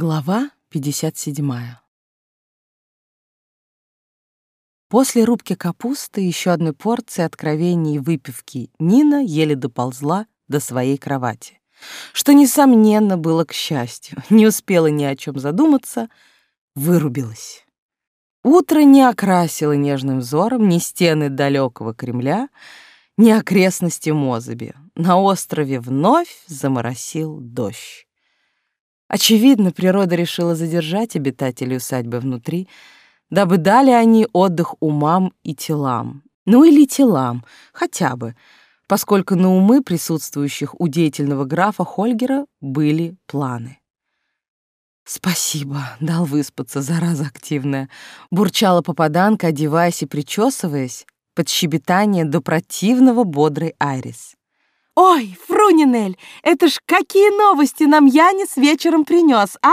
Глава 57. После рубки капусты и еще одной порции откровений и выпивки Нина еле доползла до своей кровати, что, несомненно, было к счастью. Не успела ни о чем задуматься, вырубилась. Утро не окрасило нежным взором ни стены далекого Кремля, ни окрестности Мозыби. На острове вновь заморосил дождь. Очевидно, природа решила задержать обитателей усадьбы внутри, дабы дали они отдых умам и телам. Ну или телам, хотя бы, поскольку на умы присутствующих у деятельного графа Хольгера были планы. «Спасибо, дал выспаться, зараза активная», — бурчала попаданка, одеваясь и причесываясь, под щебетание до противного бодрой Айрис. «Ой, Фрунинель, это ж какие новости нам Янис вечером принес, а?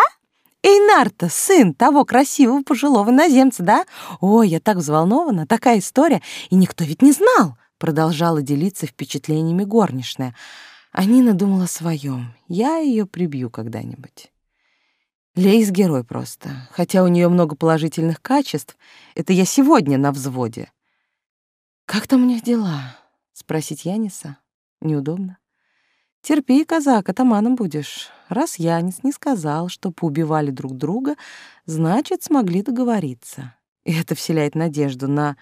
Эйнарта, сын того красивого пожилого наземца, да? Ой, я так взволнована, такая история, и никто ведь не знал!» Продолжала делиться впечатлениями горничная. А Нина думала о своем. Я ее прибью когда-нибудь. Лейс герой просто. Хотя у нее много положительных качеств, это я сегодня на взводе. «Как там у них дела?» — спросить Яниса. Неудобно. Терпи, казак, атаманом будешь. Раз Янис не сказал, что поубивали друг друга, значит, смогли договориться. И это вселяет надежду на...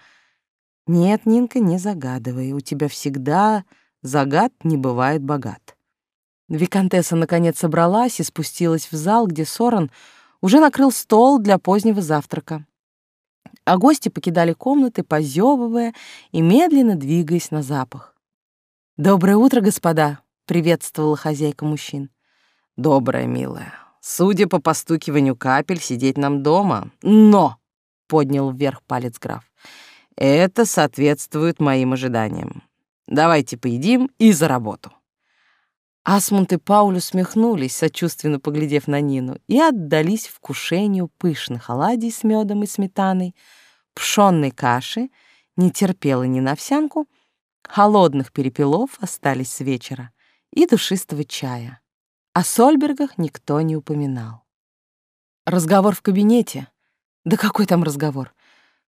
Нет, Нинка, не загадывай. У тебя всегда загад не бывает богат. Викантесса наконец собралась и спустилась в зал, где Соран уже накрыл стол для позднего завтрака. А гости покидали комнаты, позевывая и медленно двигаясь на запах. «Доброе утро, господа!» — приветствовала хозяйка мужчин. «Доброе, милая. Судя по постукиванию капель, сидеть нам дома. Но!» — поднял вверх палец граф. «Это соответствует моим ожиданиям. Давайте поедим и за работу». Асмунд и Пауль усмехнулись, сочувственно поглядев на Нину, и отдались вкушению пышных оладий с медом и сметаной, пшенной каши, не терпела ни на овсянку — Холодных перепелов остались с вечера и душистого чая. О Сольбергах никто не упоминал. Разговор в кабинете. Да какой там разговор?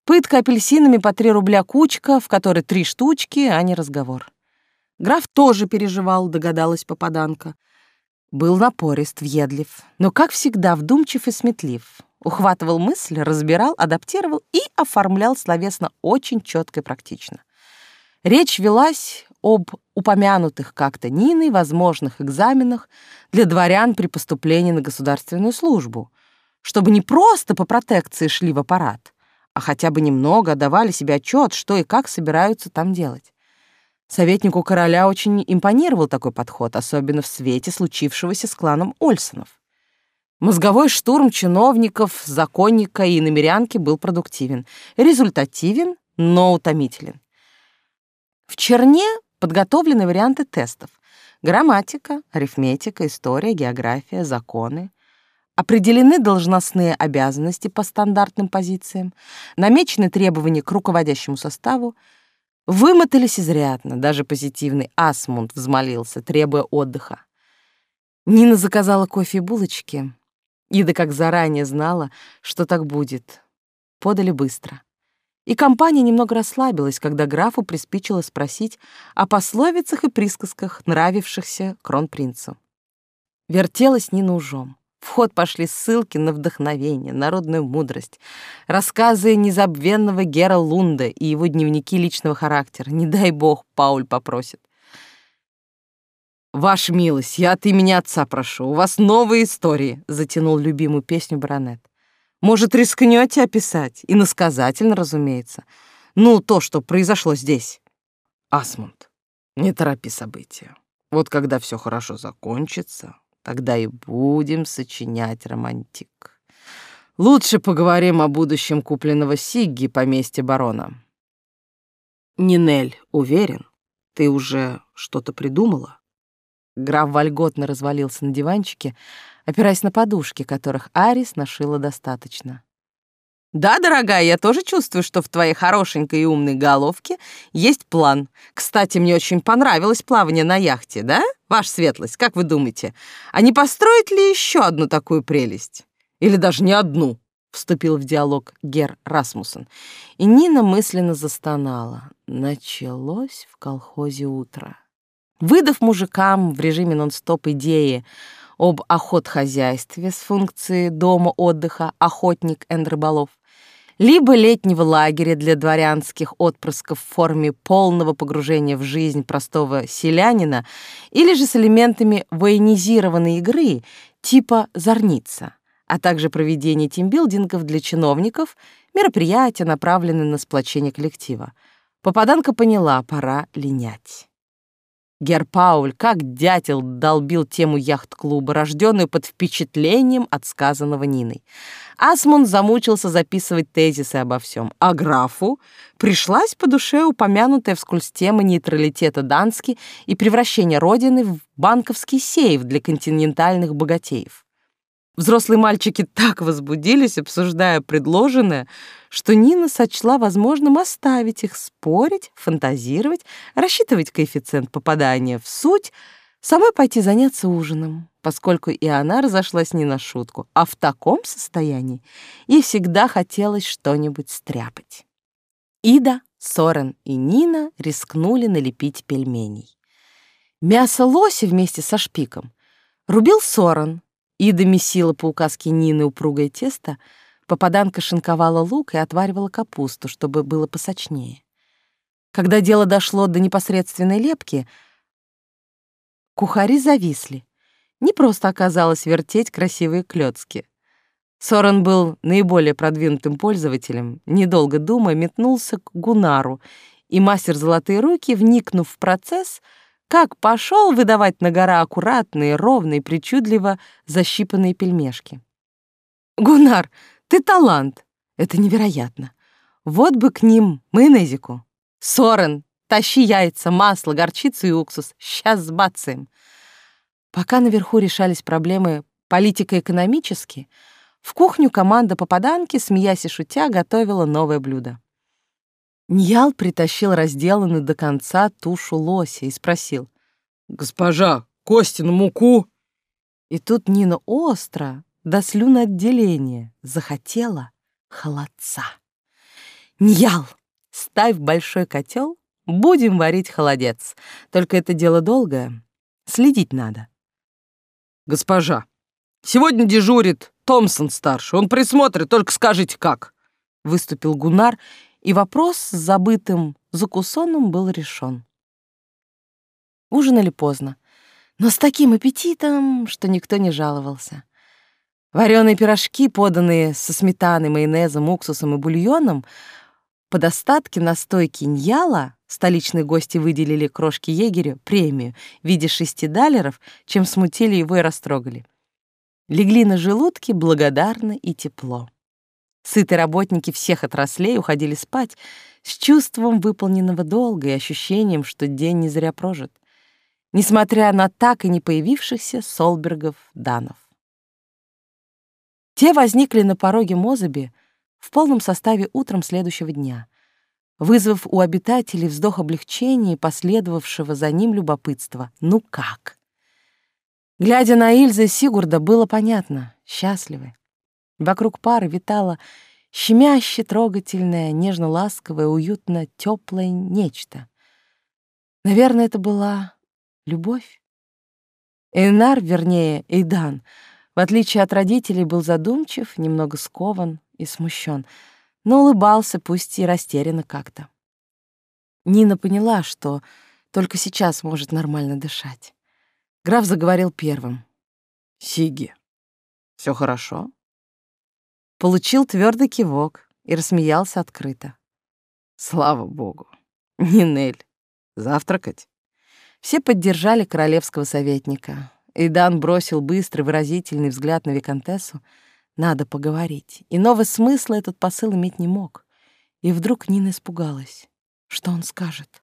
Пытка апельсинами по три рубля кучка, в которой три штучки, а не разговор. Граф тоже переживал, догадалась попаданка. Был напорист, въедлив, но, как всегда, вдумчив и сметлив. Ухватывал мысль, разбирал, адаптировал и оформлял словесно очень четко и практично. Речь велась об упомянутых как-то Ниной возможных экзаменах для дворян при поступлении на государственную службу, чтобы не просто по протекции шли в аппарат, а хотя бы немного давали себе отчет, что и как собираются там делать. Советнику короля очень импонировал такой подход, особенно в свете случившегося с кланом Ольсонов. Мозговой штурм чиновников, законника и намерянки был продуктивен, результативен, но утомителен. В черне подготовлены варианты тестов. Грамматика, арифметика, история, география, законы. Определены должностные обязанности по стандартным позициям, намечены требования к руководящему составу, вымотались изрядно, даже позитивный Асмунд взмолился, требуя отдыха. Нина заказала кофе и булочки. Ида как заранее знала, что так будет. Подали быстро. И компания немного расслабилась, когда графу приспичило спросить о пословицах и присказках, нравившихся кронпринцу. Вертелась Нина ужом. В ход пошли ссылки на вдохновение, народную мудрость, рассказы незабвенного Гера Лунда и его дневники личного характера. Не дай бог, Пауль попросит. «Ваша милость, я от имени отца прошу, у вас новые истории», — затянул любимую песню баронет. Может, рискнете описать? И насказательно, разумеется. Ну, то, что произошло здесь. Асмунд, не торопи события. Вот когда все хорошо закончится, тогда и будем сочинять романтик. Лучше поговорим о будущем купленного Сигги поместья барона. Нинель, уверен, ты уже что-то придумала? Граф вольготно развалился на диванчике, опираясь на подушки, которых Арис нашила достаточно. Да, дорогая, я тоже чувствую, что в твоей хорошенькой и умной головке есть план. Кстати, мне очень понравилось плавание на яхте, да? Ваша светлость, как вы думаете, а не построить ли еще одну такую прелесть? Или даже не одну? Вступил в диалог Гер Расмуссен. И Нина мысленно застонала. Началось в колхозе утро. Выдав мужикам в режиме нон-стоп идеи об охотхозяйстве с функцией дома отдыха «Охотник энд рыболов», либо летнего лагеря для дворянских отпрысков в форме полного погружения в жизнь простого селянина, или же с элементами военизированной игры типа «Зорница», а также проведение тимбилдингов для чиновников, мероприятия, направленные на сплочение коллектива. Попаданка поняла, пора линять. Гер Пауль, как дятел, долбил тему яхт-клуба, рожденную под впечатлением от сказанного Ниной. Асмунд замучился записывать тезисы обо всем, а графу пришлась по душе упомянутая вскользь тема нейтралитета Дански и превращения Родины в банковский сейф для континентальных богатеев. Взрослые мальчики так возбудились, обсуждая предложенное, что Нина сочла возможным оставить их спорить, фантазировать, рассчитывать коэффициент попадания в суть, самой пойти заняться ужином, поскольку и она разошлась не на шутку, а в таком состоянии ей всегда хотелось что-нибудь стряпать. Ида, Сорен и Нина рискнули налепить пельменей. Мясо лося вместе со шпиком рубил Сорен, Ида месила по указке Нины упругое тесто, попаданка шинковала лук и отваривала капусту, чтобы было посочнее. Когда дело дошло до непосредственной лепки, кухари зависли. Не просто оказалось вертеть красивые клёцки. Сорен был наиболее продвинутым пользователем, недолго думая, метнулся к Гунару, и мастер «Золотые руки», вникнув в процесс, — как пошел выдавать на гора аккуратные, ровные, причудливо защипанные пельмешки. «Гунар, ты талант! Это невероятно! Вот бы к ним майонезику! Сорен, тащи яйца, масло, горчицу и уксус! Сейчас сбацаем!» Пока наверху решались проблемы политико-экономические, в кухню команда попаданки, смеясь и шутя, готовила новое блюдо. Ньял притащил разделанную до конца тушу лося и спросил. «Госпожа, кости на муку?» И тут Нина остро, до слюноотделения, захотела холодца. «Ньял, ставь большой котел, будем варить холодец. Только это дело долгое, следить надо». «Госпожа, сегодня дежурит Томпсон-старший, он присмотрит, только скажите как», — выступил Гунар и вопрос с забытым закусоном был решен. Ужинали поздно, но с таким аппетитом, что никто не жаловался. Вареные пирожки, поданные со сметаной, майонезом, уксусом и бульоном, по достатке настойки ньяла столичные гости выделили крошке егерю премию в виде шести далеров, чем смутили его и растрогали. Легли на желудки благодарно и тепло. Сытые работники всех отраслей уходили спать с чувством выполненного долга и ощущением, что день не зря прожит, несмотря на так и не появившихся Солбергов-Данов. Те возникли на пороге Мозаби в полном составе утром следующего дня, вызвав у обитателей вздох облегчения и последовавшего за ним любопытства. Ну как? Глядя на Ильза и Сигурда, было понятно — счастливы. Вокруг пары витало щемяще трогательное, нежно-ласковое, уютно теплое нечто. Наверное, это была любовь. Эйнар, вернее, Эйдан, в отличие от родителей, был задумчив, немного скован и смущен, но улыбался, пусть и растерянно как-то. Нина поняла, что только сейчас может нормально дышать. Граф заговорил первым. «Сиги, все хорошо?» Получил твердый кивок и рассмеялся открыто. Слава богу. Нинель, завтракать? Все поддержали королевского советника. Идан бросил быстрый выразительный взгляд на виконтессу. Надо поговорить. Иного смысла этот посыл иметь не мог. И вдруг Нина испугалась. Что он скажет?